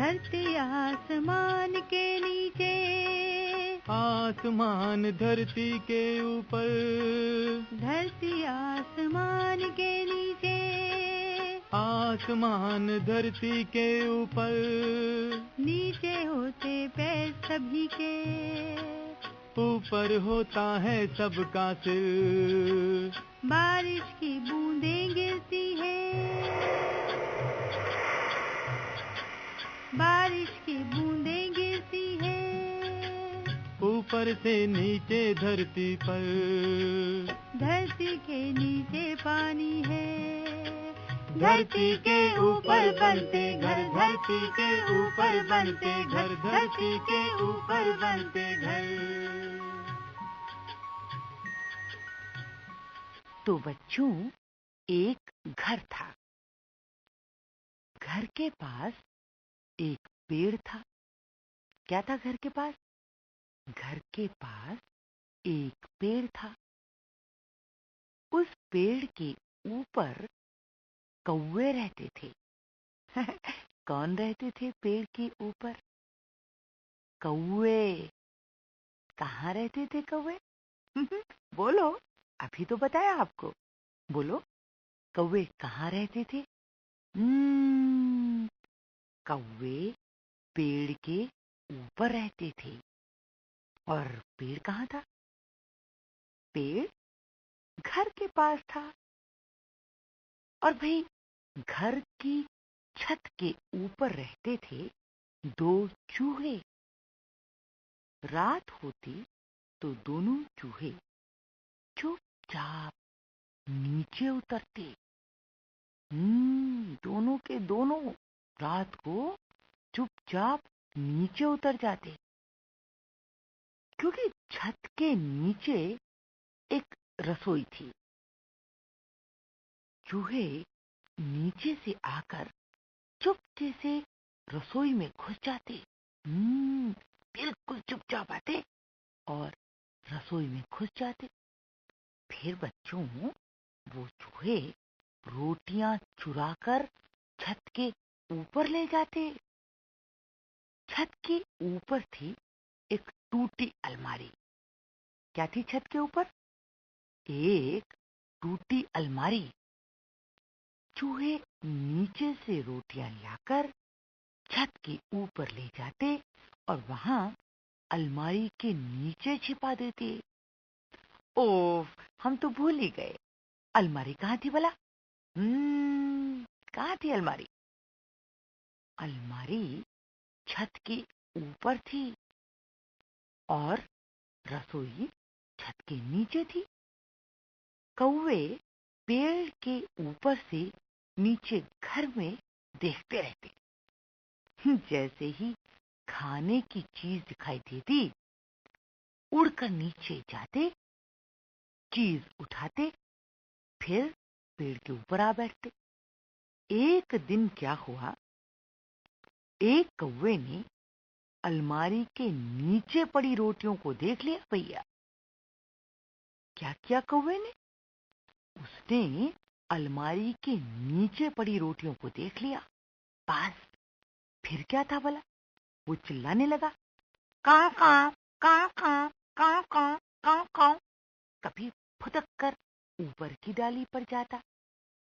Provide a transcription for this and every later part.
धरती आसमान के नीचे। आसमान धरती के ऊपर। धरती आसमान के नीचे। आसमान धरती के ऊपर। नीचे होते पैर सभी के। ऊपर होता है सबका सिर। बारिश की बूंदें गिरती है। बारिश की बूंदें गिरती है। ऊपर से नीचे धरती पर। धरती के नीचे पानी है। धरती के ऊपर बनते घर धरती के ऊपर बनते घर धरती के ऊपर बनते घर। तो बच्चों एक घर था। घर के पास एक पेड़ था। क्या था घर के पास? घर के पास एक पेड़ था। उस पेड़ के ऊपर कौवे रहते थे। कौन रहते थे पेड़ के ऊपर? कौवे। कहाँ रहते थे कौवे? बोलो अभी तो बताया आपको। बोलो कौवे कहाँ रहते थे? हम्म, कौवे पेड़ के ऊपर रहते थे। और पेड़ कहाँ था? पेड़ घर के पास था। और भाई घर की छत के ऊपर रहते थे दो चूहे। रात होती तो दोनों चूहे चुपचाप नीचे उतरते। हम्म दोनों के दोनों रात को चुपचाप नीचे उतर जाते। क्योंकि छत के नीचे एक रसोई थी। चूहे नीचे से आकर चुपके से रसोई में घुस जाते। हम्म, बिल्कुल चुपचाप आते और रसोई में घुस जाते। फिर बच्चों वो चूहे रोटियाँ चुराकर छत के ऊपर ले जाते छत के ऊपर थी एक टूटी अलमारी। क्या थी छत के ऊपर? एक टूटी अलमारी। चूहे नीचे से रोटियाँ लाकर छत के ऊपर ले जाते और वहाँ अलमारी के नीचे छिपा देते। ओफ हम तो भूल ही गए। अलमारी कहाँ थी भला? हम्म कहाँ थी अलमारी? अलमारी छत के ऊपर थी और रसोई छत के नीचे थी। कौवे पेड़ के ऊपर से नीचे घर में देखते रहते। जैसे ही खाने की चीज़ दिखाई देती, उड़कर नीचे जाते, चीज़ उठाते, फिर पेड़ के ऊपर आ बैठते। एक दिन क्या हुआ एक कौवे ने अलमारी के नीचे पड़ी रोटियों को देख लिया, भैया क्या किया कौवे ने? उसने अलमारी के नीचे पड़ी रोटियों को देख लिया। बस, फिर क्या था भला? वो चिल्लाने लगा, का का का का का का का का। कभी फुदक कर ऊपर की डाली पर जाता,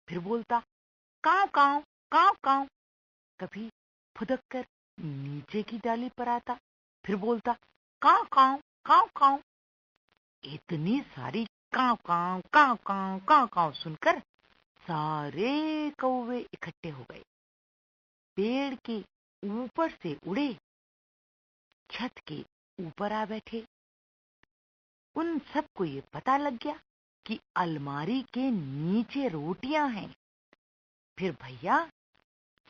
फिर बोलता काव काव काव काव कभी फुदक कर नीचे की डाली पर आता, फिर बोलता, काव काव काव काव। इतनी सारी काव काव काव काव काव काव सुनकर सारे कौवे इकट्ठे हो गए। पेड़ के ऊपर से उड़े, छत के ऊपर आ बैठे। उन सबको ये पता लग गया कि अलमारी के नीचे रोटियाँ हैं। फिर भैया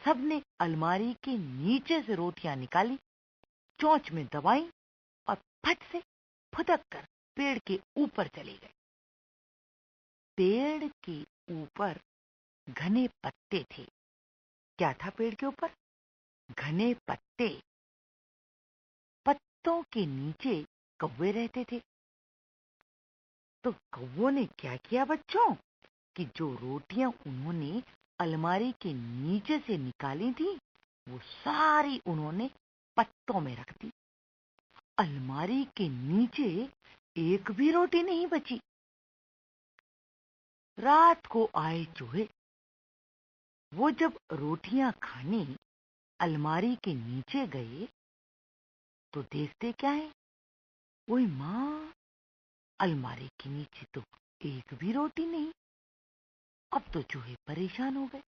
सबने अलमारी के नीचे से रोटियाँ निकाली, चोंच में दबाई और फट से फुदक कर पेड़ के ऊपर चले गए। पेड़ के ऊपर घने पत्ते थे। क्या था पेड़ के ऊपर? घने पत्ते। पत्तों के नीचे कौवे रहते थे। तो कौवों ने क्या किया बच्चों? कि जो रोटियाँ उन्होंने अलमारी के नीचे से निकाली थी, वो सारी उन्होंने पत्तों में रख दी। अलमारी के नीचे एक भी रोटी नहीं बची। रात को आए चूहे। वो जब रोटियाँ खाने अलमारी के नीचे गए तो देखते क्या है? ओए माँ, अलमारी के नीचे तो एक भी रोटी नहीं। अब तो चूहे परेशान हो गए।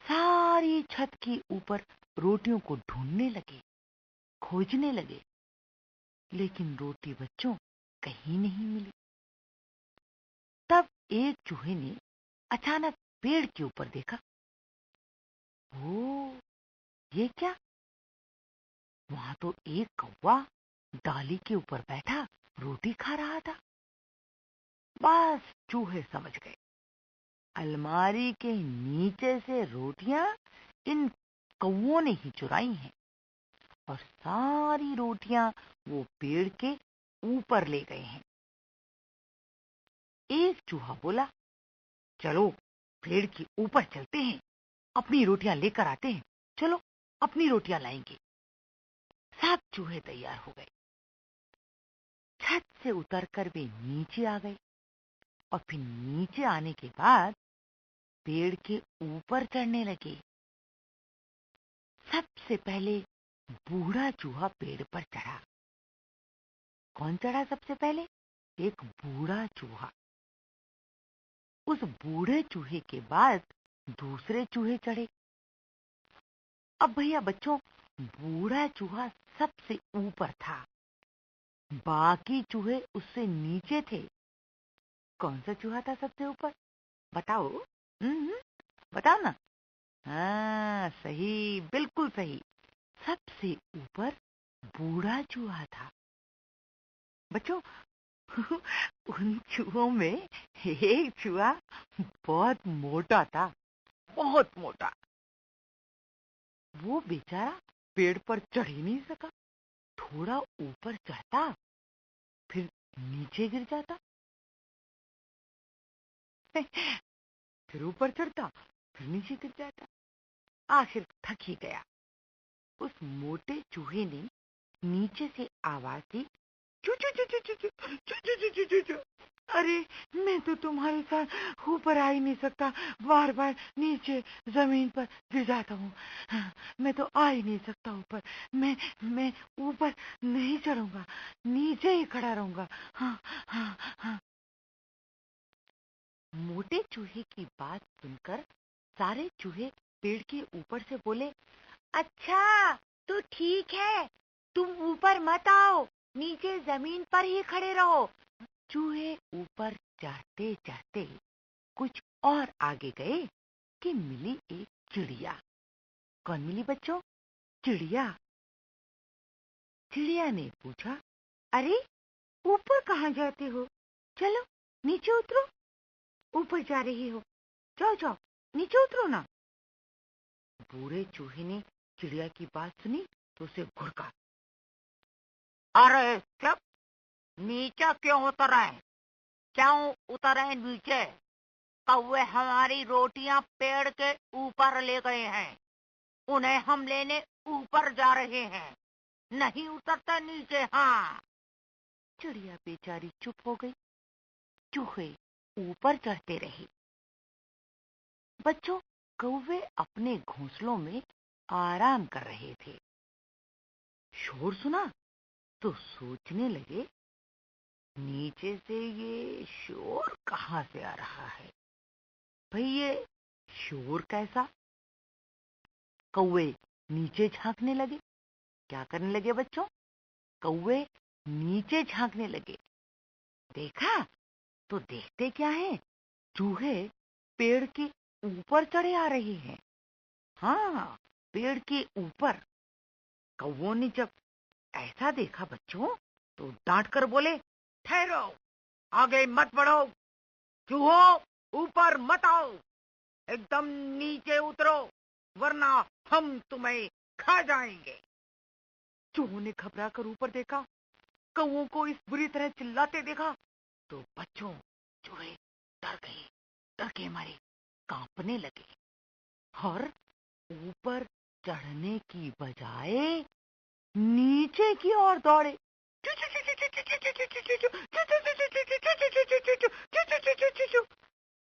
सारी छत के ऊपर रोटियों को ढूँढने लगे, खोजने लगे, लेकिन रोटी बच्चों कहीं नहीं मिली। तब एक चूहे ने अचानक पेड़ के ऊपर देखा, ओ, ये क्या? वहाँ तो एक कौवा डाली के ऊपर बैठा, रोटी खा रहा था। बस चूहे समझ गए। अलमारी के नीचे से रोटियाँ इन कौओं ने ही चुराई हैं और सारी रोटियाँ वो पेड़ के ऊपर ले गए हैं। एक चूहा बोला, चलो, पेड़ के ऊपर चलते हैं, अपनी रोटियाँ लेकर आते हैं, चलो, अपनी रोटियाँ लाएँगे। सब चूहे तैयार हो गए। छत से उतरकर वे नीचे आ गए और फिर नीचे आने के बाद पेड़ के ऊपर चढ़ने लगे। सबसे पहले बूढ़ा चूहा पेड़ पर चढ़ा। कौन चढ़ा सबसे पहले? एक बूढ़ा चूहा। उस बूढ़े चूहे के बाद दूसरे चूहे चढ़े। अब भैया बच्चों, बूढ़ा चूहा सबसे ऊपर था। बाकी चूहे उससे नीचे थे। कौन सा चूहा था सबसे ऊपर? बताओ। बताओ ना। हाँ सही, बिल्कुल सही। सबसे ऊपर बूढ़ा चूहा था। बच्चों, उन चूहों में एक चूहा बहुत मोटा था, बहुत मोटा। वो बेचारा पेड़ पर चढ़ ही नहीं सका। थोड़ा ऊपर चढ़ता, फिर नीचे गिर जाता। फिर ऊपर चढ़ता फिर नीचे गिर जाता आखिर थक ही गया उस मोटे चूहे ने नीचे से आवाज़ दी अरे मैं तो तुम्हारे साथ ऊपर आ ही नहीं सकता बार बार नीचे ज़मीन पर गिर जाता हूँ मैं तो आ ही नहीं सकता ऊपर मैं मैं ऊपर नहीं चढ़ूँगा नीचे ही खड़ा रहूँगा हाँ हाँ हाँ मोटे चूहे की बात सुनकर सारे चूहे पेड़ के ऊपर से बोले अच्छा तो ठीक है। तुम ऊपर मत आओ, नीचे ज़मीन पर ही खड़े रहो। चूहे ऊपर चढ़ते चढ़ते कुछ और आगे गए कि मिली एक चिड़िया। कौन मिली बच्चों? चिड़िया। चिड़िया ने पूछा, अरे, ऊपर कहाँ जाते हो? चलो, नीचे उतरो। ऊपर जा रही हो। जाओ जाओ, नीचे उतरो ना। बूढ़े चूहे ने चिड़िया की बात सुनी तो उसे घुड़का। अरे चुप नीचे क्यों उतर रहे क्यों उतर रहे नीचे? कौवे हमारी रोटियाँ पेड़ के ऊपर ले गए हैं। उन्हें हम लेने ऊपर जा रहे हैं। नहीं उतरता नीचे हाँ। चिड़िया बेचारी चुप हो गई। चूहे ऊपर चढ़ते रहे। बच्चों, कौवे अपने घोंसलों में आराम कर रहे थे। शोर सुना तो सोचने लगे, नीचे से ये शोर कहाँ से आ रहा है? भाई ये शोर कैसा? कौवे नीचे झांकने लगे। क्या करने लगे बच्चों? कौवे नीचे झांकने लगे। देखा तो देखते क्या है? चूहे पेड़ के ऊपर चढ़े आ रहे हैं। हाँ पेड़ के ऊपर। कौवों ने जब ऐसा देखा बच्चों तो डांट कर बोले, ठहरो, आगे मत बढ़ो, चूहो, ऊपर मत आओ, एकदम नीचे उतरो, वरना हम तुम्हें खा जाएँगे। चूहों ने घबरा कर ऊपर देखा, कौओं को इस बुरी तरह चिल्लाते देखा तो बच्चों चूहे डर गए डर के मारे कांपने लगे और ऊपर चढ़ने की बजाय नीचे की ओर दौड़े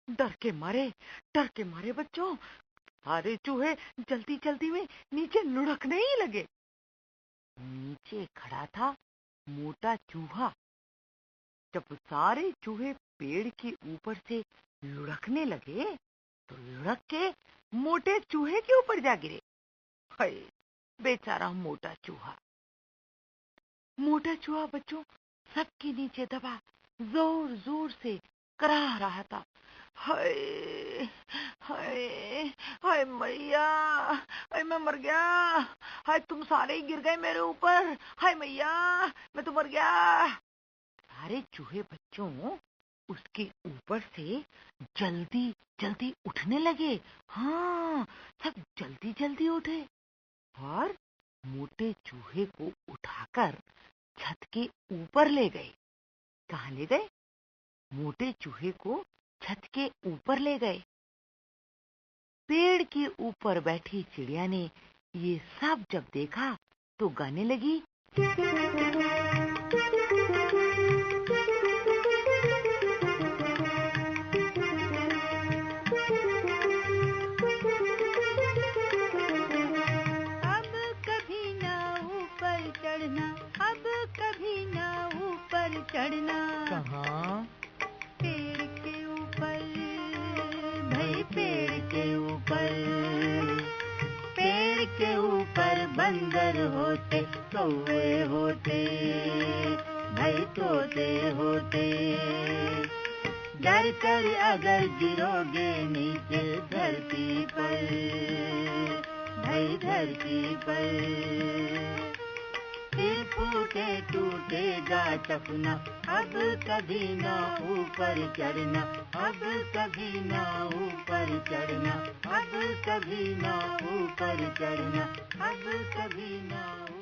डर के मारे डर के मारे बच्चों सारे चूहे जल्दी जल्दी में नीचे लुढ़कने ही लगे नीचे खड़ा था मोटा चूहा जब सारे चूहे पेड़ के ऊपर से लुढ़कने लगे तो लुढ़क के मोटे चूहे के ऊपर जा गिरे। हाय, बेचारा मोटा चूहा। मोटा चूहा बच्चों, सबके नीचे दबा ज़ोर ज़ोर से कराह रहा था। हाय हाय हाय मैया, हाय मैं मर गया। हाय तुम सारे ही गिर गए मेरे ऊपर। हाय मैया, मैं तो मर गया। सारे चूहे बच्चों उसके ऊपर से जल्दी जल्दी उठने लगे। हाँ सब जल्दी जल्दी उठे और मोटे चूहे को उठाकर छत के ऊपर ले गए। कहा ले गए? मोटे चूहे को छत के ऊपर ले गए। पेड़ के ऊपर बैठी चिड़िया ने ये सब जब देखा तो गाने लगी। चढ़ना अब कभी ना ऊपर चढ़ना। कहाँ? पेड़ के ऊपर भाई पेड़ के ऊपर। पेड़ के ऊपर बंदर होते कौवे होते भाई तोते होते। डर कर अगर गिरोगे नीचे धरती पर भाई धरती पर। फूटे टूटेगा सपना अब कभी ना ऊपर चढ़ना, अब कभी ना ऊपर चढ़ना, अब कभी ना ऊपर चढ़ना, अब कभी ना ऊपर